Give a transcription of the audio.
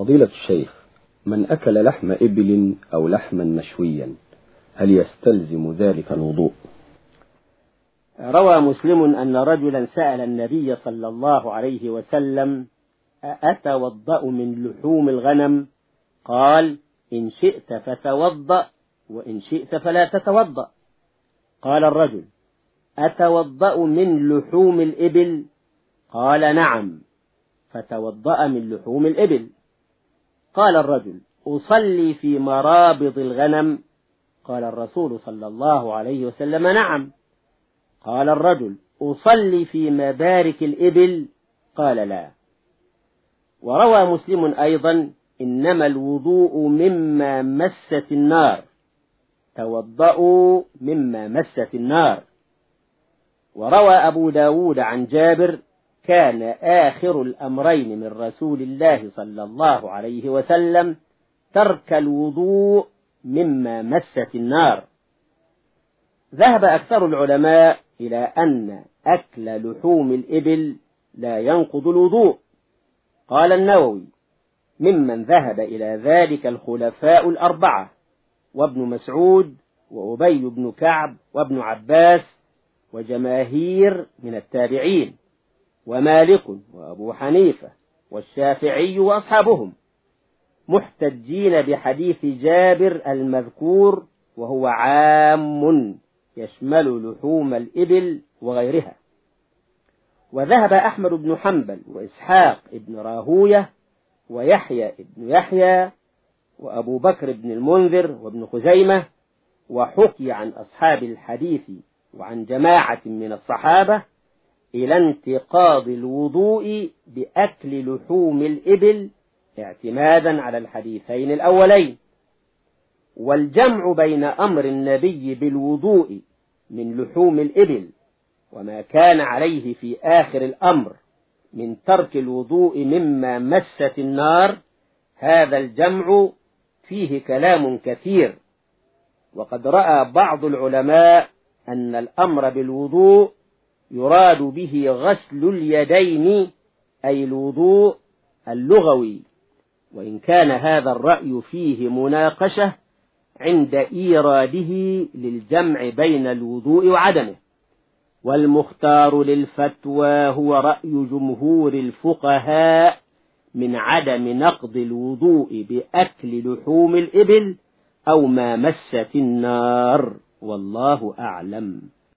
فضيلة الشيخ من أكل لحم إبل أو لحما مشويا هل يستلزم ذلك الوضوء؟ روى مسلم أن رجلا سأل النبي صلى الله عليه وسلم أأتوضأ من لحوم الغنم؟ قال إن شئت فتوضأ وإن شئت فلا تتوضأ. قال الرجل أتوضأ من لحوم الإبل؟ قال نعم فتوضأ من لحوم الإبل. قال الرجل أصلي في مرابض الغنم. قال الرسول صلى الله عليه وسلم نعم. قال الرجل أصلي في مبارك الإبل. قال لا. وروى مسلم أيضا إنما الوضوء مما مست النار. توضأوا مما مست النار. وروى أبو داود عن جابر كان آخر الأمرين من رسول الله صلى الله عليه وسلم ترك الوضوء مما مست النار. ذهب أكثر العلماء إلى أن أكل لحوم الإبل لا ينقض الوضوء. قال النووي ممن ذهب إلى ذلك الخلفاء الأربعة وابن مسعود وأبي بن كعب وابن عباس وجماهير من التابعين. ومالك وأبو حنيفة والشافعي وأصحابهم محتجين بحديث جابر المذكور وهو عام يشمل لحوم الإبل وغيرها. وذهب أحمد بن حنبل وإسحاق بن راهوية ويحيى بن يحيى وأبو بكر بن المنذر وابن خزيمة وحكي عن أصحاب الحديث وعن جماعة من الصحابة إلى انتقاض الوضوء بأكل لحوم الإبل اعتمادا على الحديثين الأولين. والجمع بين أمر النبي بالوضوء من لحوم الإبل وما كان عليه في آخر الأمر من ترك الوضوء مما مست النار هذا الجمع فيه كلام كثير. وقد رأى بعض العلماء أن الأمر بالوضوء يراد به غسل اليدين أي الوضوء اللغوي. وإن كان هذا الرأي فيه مناقشة عند إيراده للجمع بين الوضوء وعدمه. والمختار للفتوى هو رأي جمهور الفقهاء من عدم نقض الوضوء بأكل لحوم الإبل أو ما مست النار. والله أعلم.